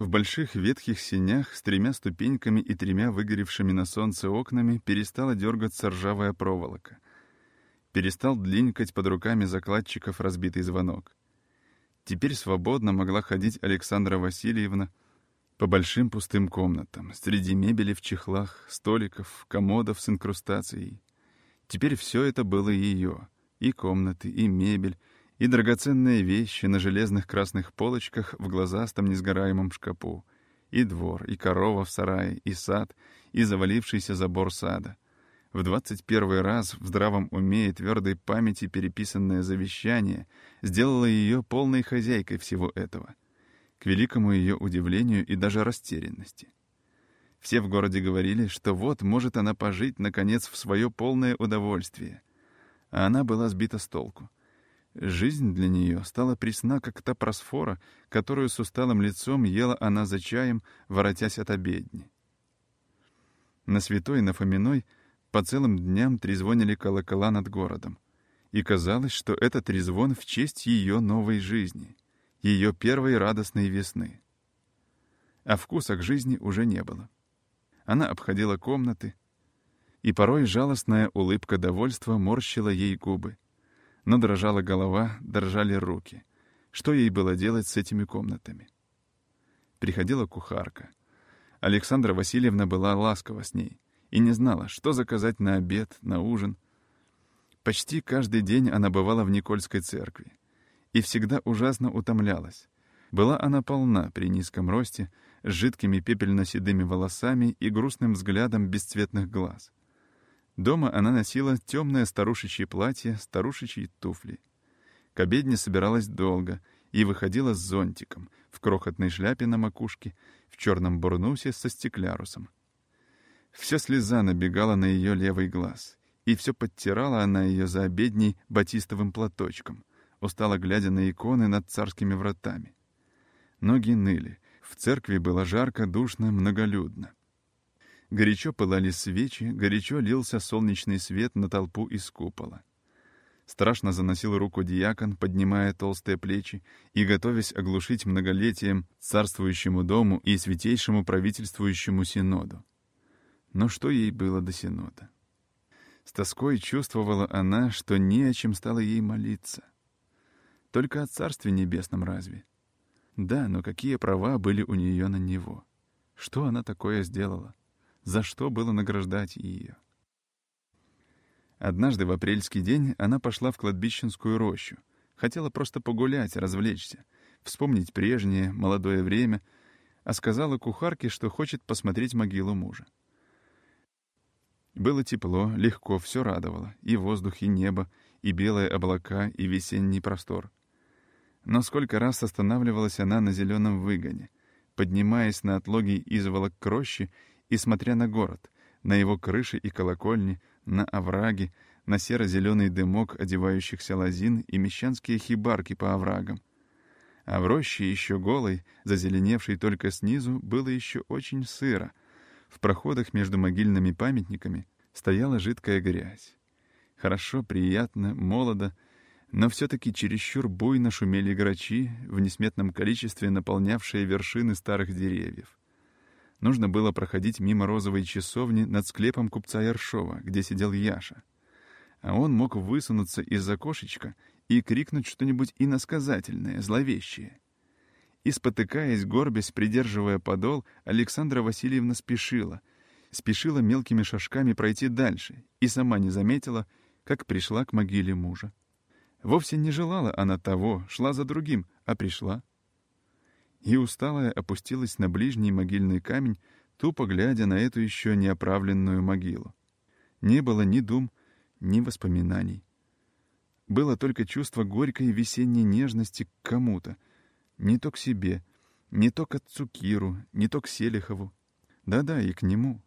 В больших ветхих сенях с тремя ступеньками и тремя выгоревшими на солнце окнами перестала дергаться ржавая проволока. Перестал длинкать под руками закладчиков разбитый звонок. Теперь свободно могла ходить Александра Васильевна по большим пустым комнатам, среди мебели в чехлах, столиков, комодов с инкрустацией. Теперь все это было ее, и комнаты, и мебель, и драгоценные вещи на железных красных полочках в глазастом несгораемом шкапу, и двор, и корова в сарае, и сад, и завалившийся забор сада. В двадцать первый раз в здравом уме и твердой памяти переписанное завещание сделало ее полной хозяйкой всего этого, к великому ее удивлению и даже растерянности. Все в городе говорили, что вот может она пожить, наконец, в свое полное удовольствие. А она была сбита с толку — Жизнь для нее стала пресна, как та просфора, которую с усталым лицом ела она за чаем, воротясь от обедни. На святой, на Фоминой, по целым дням трезвонили колокола над городом. И казалось, что это трезвон в честь ее новой жизни, ее первой радостной весны. А вкуса к жизни уже не было. Она обходила комнаты, и порой жалостная улыбка довольства морщила ей губы — но дрожала голова, дрожали руки. Что ей было делать с этими комнатами? Приходила кухарка. Александра Васильевна была ласкова с ней и не знала, что заказать на обед, на ужин. Почти каждый день она бывала в Никольской церкви и всегда ужасно утомлялась. Была она полна при низком росте, с жидкими пепельно-седыми волосами и грустным взглядом бесцветных глаз — Дома она носила темное старушечье платье, старушечьи туфли. К обедне собиралась долго и выходила с зонтиком, в крохотной шляпе на макушке, в черном бурнусе со стеклярусом. Все слеза набегала на ее левый глаз, и все подтирала она ее за обедней батистовым платочком, устало глядя на иконы над царскими вратами. Ноги ныли, в церкви было жарко, душно, многолюдно. Горячо пылали свечи, горячо лился солнечный свет на толпу из купола. Страшно заносил руку диакон, поднимая толстые плечи и готовясь оглушить многолетием царствующему дому и святейшему правительствующему синоду. Но что ей было до синода? С тоской чувствовала она, что не о чем стало ей молиться. Только о Царстве Небесном разве? Да, но какие права были у нее на него? Что она такое сделала? За что было награждать ее. Однажды в апрельский день она пошла в кладбищенскую рощу. Хотела просто погулять, развлечься, вспомнить прежнее, молодое время, а сказала кухарке, что хочет посмотреть могилу мужа. Было тепло, легко, все радовало. И воздух, и небо, и белые облака, и весенний простор. Но сколько раз останавливалась она на зеленом выгоне, поднимаясь на отлоги изволок роще и смотря на город, на его крыши и колокольни, на овраги, на серо-зеленый дымок одевающихся лозин и мещанские хибарки по оврагам. А в роще еще голой, зазеленевшей только снизу, было еще очень сыро. В проходах между могильными памятниками стояла жидкая грязь. Хорошо, приятно, молодо, но все-таки чересчур буйно шумели грачи, в несметном количестве наполнявшие вершины старых деревьев нужно было проходить мимо розовой часовни над склепом купца Яршова, где сидел Яша. А он мог высунуться из окошечка и крикнуть что-нибудь иносказательное, зловещее. И, спотыкаясь, горбясь, придерживая подол, Александра Васильевна спешила. Спешила мелкими шажками пройти дальше и сама не заметила, как пришла к могиле мужа. Вовсе не желала она того, шла за другим, а пришла — и усталая опустилась на ближний могильный камень, тупо глядя на эту еще не оправленную могилу. Не было ни дум, ни воспоминаний. Было только чувство горькой весенней нежности к кому-то. Не то к себе, не то к отцу Киру, не то к Селихову. Да-да, и к нему.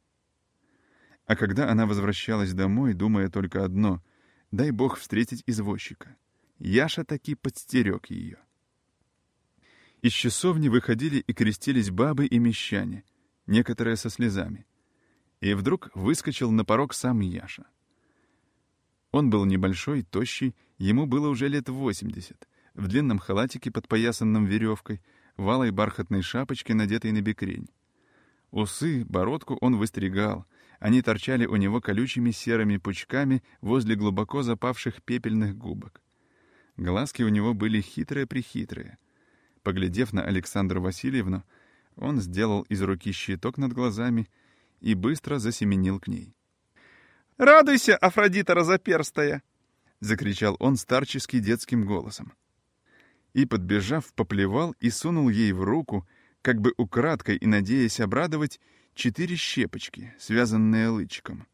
А когда она возвращалась домой, думая только одно — дай бог встретить извозчика. Яша таки подстерег ее. Из часовни выходили и крестились бабы и мещане, некоторые со слезами. И вдруг выскочил на порог сам Яша. Он был небольшой, тощий, ему было уже лет восемьдесят, в длинном халатике, подпоясанном веревкой, в алой бархатной шапочке, надетой на бекрень. Усы, бородку он выстригал, они торчали у него колючими серыми пучками возле глубоко запавших пепельных губок. Глазки у него были хитрые-прихитрые. Поглядев на Александру Васильевну, он сделал из руки щиток над глазами и быстро засеменил к ней. «Радуйся, Афродита разоперстая!» — закричал он старчески детским голосом. И, подбежав, поплевал и сунул ей в руку, как бы украдкой и надеясь обрадовать, четыре щепочки, связанные лычиком.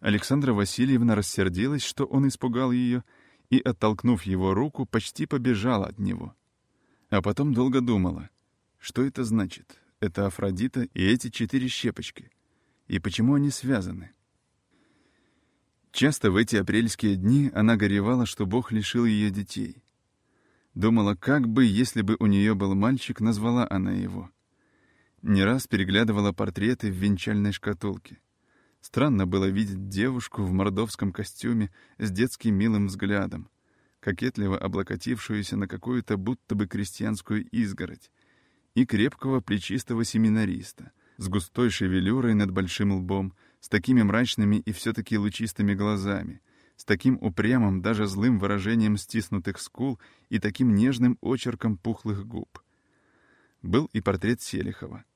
Александра Васильевна рассердилась, что он испугал ее, и, оттолкнув его руку, почти побежала от него. А потом долго думала, что это значит, это Афродита и эти четыре щепочки, и почему они связаны. Часто в эти апрельские дни она горевала, что Бог лишил ее детей. Думала, как бы, если бы у нее был мальчик, назвала она его — не раз переглядывала портреты в венчальной шкатулке. Странно было видеть девушку в мордовском костюме с детским милым взглядом, кокетливо облокотившуюся на какую-то будто бы крестьянскую изгородь, и крепкого плечистого семинариста с густой шевелюрой над большим лбом, с такими мрачными и все-таки лучистыми глазами, с таким упрямым, даже злым выражением стиснутых скул и таким нежным очерком пухлых губ. Был и портрет Селихова —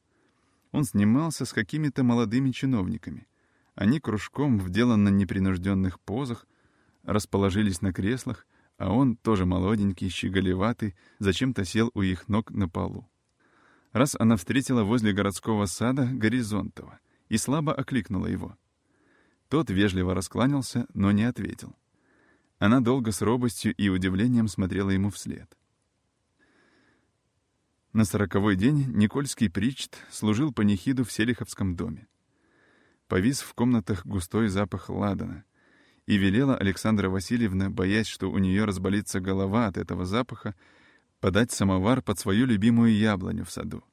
он снимался с какими-то молодыми чиновниками. Они кружком в непринужденных позах расположились на креслах, а он, тоже молоденький, щеголеватый, зачем-то сел у их ног на полу. Раз она встретила возле городского сада Горизонтова и слабо окликнула его. Тот вежливо раскланялся, но не ответил. Она долго с робостью и удивлением смотрела ему вслед. На сороковой день Никольский причт служил панихиду в Селиховском доме. Повис в комнатах густой запах ладана, и велела Александра Васильевна, боясь, что у нее разболится голова от этого запаха, подать самовар под свою любимую яблоню в саду.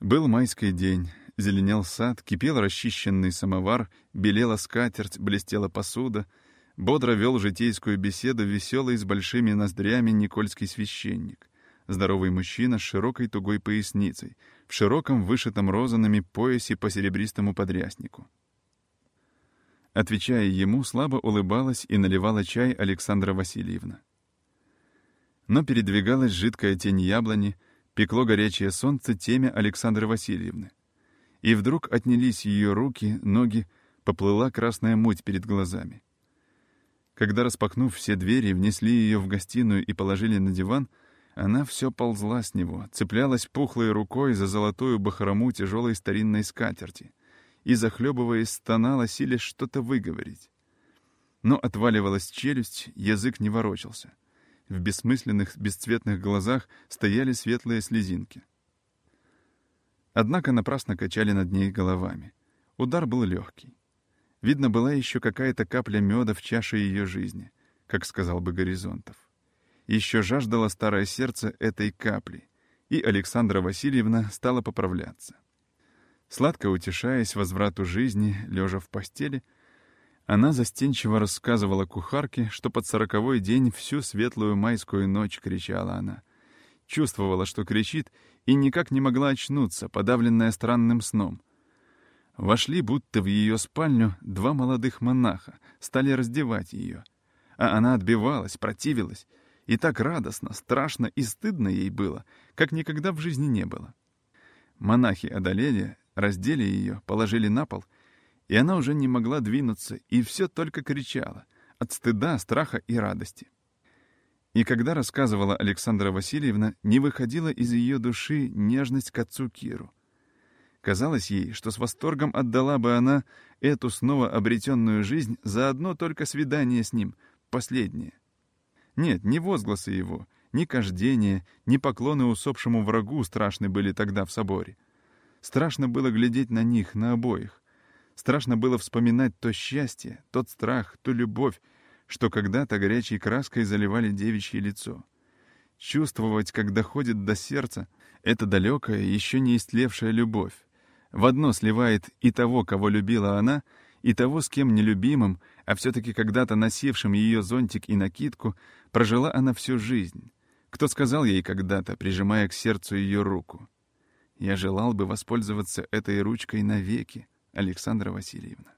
Был майский день, зеленел сад, кипел расчищенный самовар, белела скатерть, блестела посуда, бодро вел житейскую беседу веселый с большими ноздрями Никольский священник — здоровый мужчина с широкой тугой поясницей, в широком вышитом розанами поясе по серебристому подряснику. Отвечая ему, слабо улыбалась и наливала чай Александра Васильевна. Но передвигалась жидкая тень яблони, пекло горячее солнце темя Александры Васильевны. И вдруг отнялись ее руки, ноги, поплыла красная муть перед глазами. Когда, распахнув все двери, внесли ее в гостиную и положили на диван — она все ползла с него, цеплялась пухлой рукой за золотую бахрому тяжелой старинной скатерти и, захлебываясь, стонала, силясь что-то выговорить. Но отваливалась челюсть, язык не ворочался. В бессмысленных, бесцветных глазах стояли светлые слезинки. Однако напрасно качали над ней головами. Удар был легкий. Видно, была еще какая-то капля меда в чаше ее жизни, как сказал бы Горизонтов. Еще жаждало старое сердце этой капли, и Александра Васильевна стала поправляться. Сладко утешаясь возврату жизни, лежа в постели, она застенчиво рассказывала кухарке, что под сороковой день всю светлую майскую ночь кричала она. Чувствовала, что кричит, и никак не могла очнуться, подавленная странным сном. Вошли будто в ее спальню два молодых монаха, стали раздевать ее. А она отбивалась, противилась, и так радостно, страшно и стыдно ей было, как никогда в жизни не было. Монахи одолели, раздели ее, положили на пол, и она уже не могла двинуться, и все только кричала от стыда, страха и радости. И когда рассказывала Александра Васильевна, не выходила из ее души нежность к отцу Киру. Казалось ей, что с восторгом отдала бы она эту снова обретенную жизнь за одно только свидание с ним, последнее — нет, ни возгласы его, ни кождение, ни поклоны усопшему врагу страшны были тогда в соборе. Страшно было глядеть на них, на обоих. Страшно было вспоминать то счастье, тот страх, ту любовь, что когда-то горячей краской заливали девичье лицо. Чувствовать, как доходит до сердца, эта далекая, еще не истлевшая любовь. В одно сливает и того, кого любила она, и того, с кем нелюбимым, а все-таки когда-то носившим ее зонтик и накидку, прожила она всю жизнь. Кто сказал ей когда-то, прижимая к сердцу ее руку? Я желал бы воспользоваться этой ручкой навеки, Александра Васильевна.